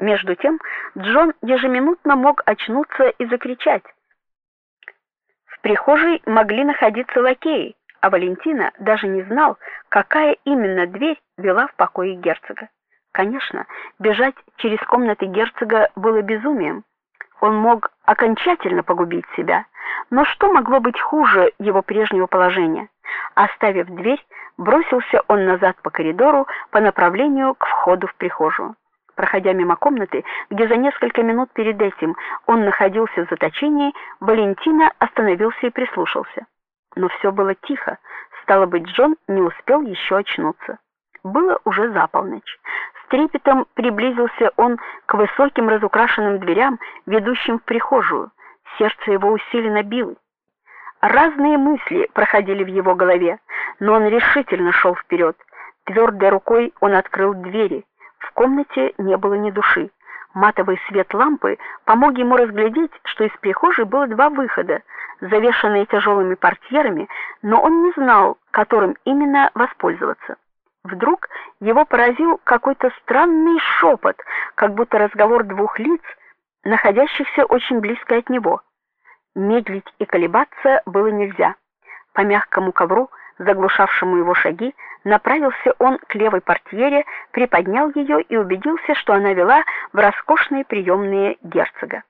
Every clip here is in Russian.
Между тем, Джон ежеминутно мог очнуться и закричать. В прихожей могли находиться лакеи, а Валентина даже не знал, какая именно дверь вела в покои герцога. Конечно, бежать через комнаты герцога было безумием. Он мог окончательно погубить себя. Но что могло быть хуже его прежнего положения? Оставив дверь, бросился он назад по коридору по направлению к входу в прихожую. Проходя мимо комнаты, где за несколько минут перед этим он находился в заточении, Валентина остановился и прислушался. Но все было тихо. Стало быть, Джон не успел еще очнуться. Было уже за полночь. С трепетом приблизился он к высоким разукрашенным дверям, ведущим в прихожую. Сердце его усиленно билось. Разные мысли проходили в его голове, но он решительно шел вперед. Твердой рукой он открыл двери. В комнате не было ни души. Матовый свет лампы помог ему разглядеть, что из прихожей было два выхода, завешенные тяжелыми портьерами, но он не знал, которым именно воспользоваться. Вдруг его поразил какой-то странный шепот, как будто разговор двух лиц, находящихся очень близко от него. Медлить и колебаться было нельзя. По мягкому ковру, заглушавшему его шаги, направился он к левой портьере, приподнял ее и убедился, что она вела в роскошные приемные герцога.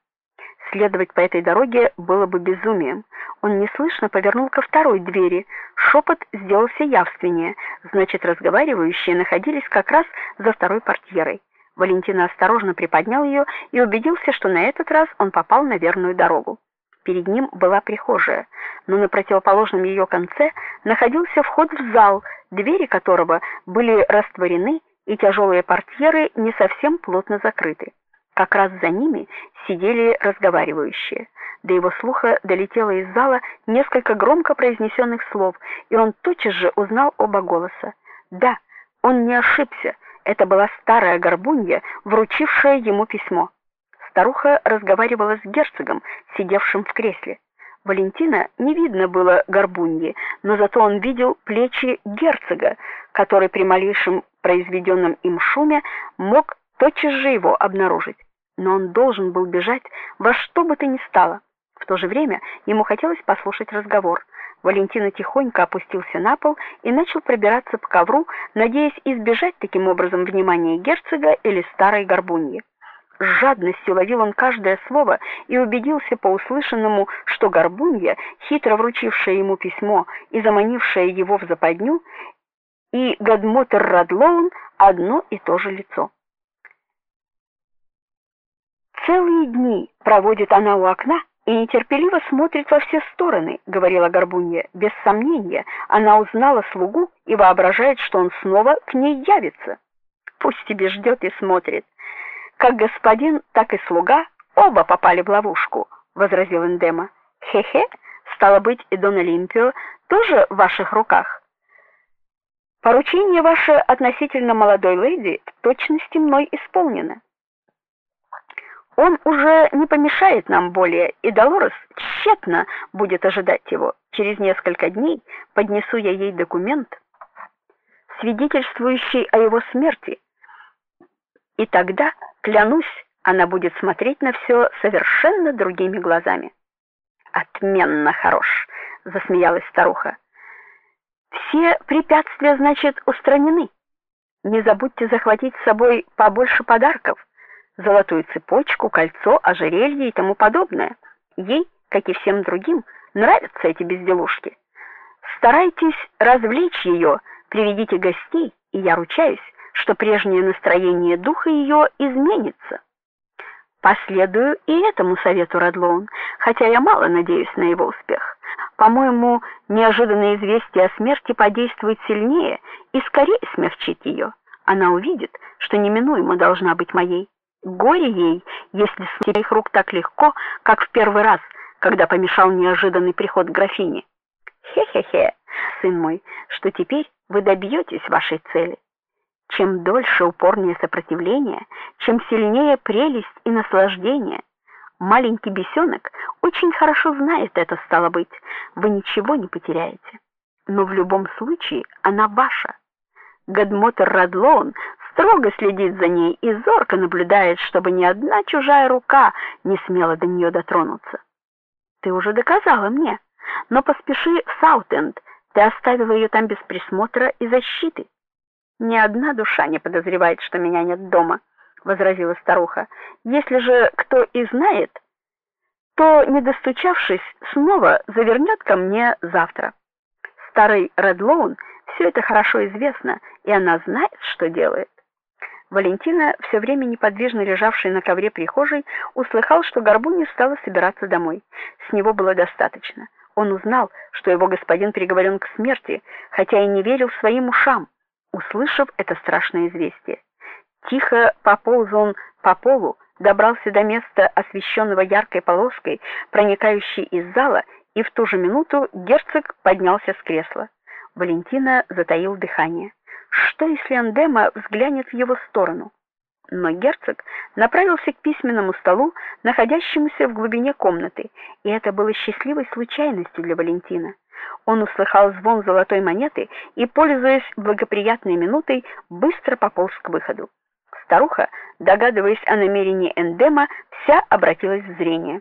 Следовать по этой дороге было бы безумием. Он неслышно повернул ко второй двери. Шепот сделался явственнее, значит, разговаривающие находились как раз за второй портьерой. Валентина осторожно приподнял ее и убедился, что на этот раз он попал на верную дорогу. Перед ним была прихожая, но на противоположном ее конце находился вход в зал, двери которого были растворены и тяжелые портьеры не совсем плотно закрыты. Как раз за ними сидели разговаривающие. До его слуха долетело из зала несколько громко произнесенных слов, и он тотчас же узнал оба голоса. Да, он не ошибся. Это была старая горбунья, вручившая ему письмо. Старуха разговаривала с герцогом, сидевшим в кресле. Валентина не видно было горбуньи, но зато он видел плечи герцога, который при малейшем произведенном им шуме мог тотчас же его обнаружить. Но он должен был бежать во что бы то ни стало. В то же время ему хотелось послушать разговор. Валентина тихонько опустился на пол и начал пробираться по ковру, надеясь избежать таким образом внимания герцога или старой горбуньи. С жадностью ловил он каждое слово и убедился по услышанному, что горбунья, хитро вручившая ему письмо и заманившая его в западню, и Гадмотер Радлоун одно и то же лицо. Целые дни проводит она у окна и нетерпеливо смотрит во все стороны, говорила Горбунья. Без сомнения, она узнала слугу и воображает, что он снова к ней явится. Пусть тебе ждет и смотрит. Как господин, так и слуга оба попали в ловушку, возразил Эндема. Хе-хе, стало быть, и Дон Олимпио тоже в ваших руках. Поручение ваше относительно молодой леди в точности мной исполнено. Он уже не помешает нам более, и Долорес тщетно будет ожидать его. Через несколько дней поднесу я ей документ, свидетельствующий о его смерти. И тогда, клянусь, она будет смотреть на все совершенно другими глазами. Отменно хорош, засмеялась старуха. Все препятствия, значит, устранены. Не забудьте захватить с собой побольше подарков золотую цепочку, кольцо, ожерелье и тому подобное. Ей, как и всем другим, нравятся эти безделушки. Старайтесь развлечь ее, приведите гостей, и я ручаюсь, что прежнее настроение духа ее изменится. Последую и этому совету Радлоун, хотя я мало надеюсь на его успех. По-моему, неожиданное известие о смерти подействует сильнее и скорее смягчит ее. Она увидит, что неминуемо должна быть моей. Горе ей, если с их рук так легко, как в первый раз, когда помешал неожиданный приход графини. Хе-хе-хе, сын мой, что теперь вы добьетесь вашей цели. Чем дольше упорнее сопротивление, чем сильнее прелесть и наслаждение. Маленький бесенок очень хорошо знает это, стало быть, вы ничего не потеряете. Но в любом случае она ваша. Гадмотер Радлоун строго следит за ней и зорко наблюдает, чтобы ни одна чужая рука не смела до нее дотронуться. Ты уже доказала мне, но поспеши в Саутенд. Ты оставила ее там без присмотра и защиты. Ни одна душа не подозревает, что меня нет дома, возразила старуха. Если же кто и знает, то, не достучавшись, снова завернет ко мне завтра. Старый Редлоун все это хорошо известно, и она знает, что делает. Валентина, все время неподвижно лежавшая на ковре прихожей, услыхал, что Горбунья стала собираться домой. С него было достаточно. Он узнал, что его господин приговорен к смерти, хотя и не верил своим ушам, услышав это страшное известие. Тихо пополз он по полу, добрался до места, освещенного яркой полоской, проникающей из зала, и в ту же минуту герцог поднялся с кресла. Валентина затаил дыхание. Что если Андема взглянет в его сторону? Но герцог направился к письменному столу, находящемуся в глубине комнаты, и это было счастливой случайностью для Валентина. Он услыхал звон золотой монеты и, пользуясь благоприятной минутой, быстро пополз к выходу. Старуха, догадываясь о намерении Эндема, вся обратилась в зрение.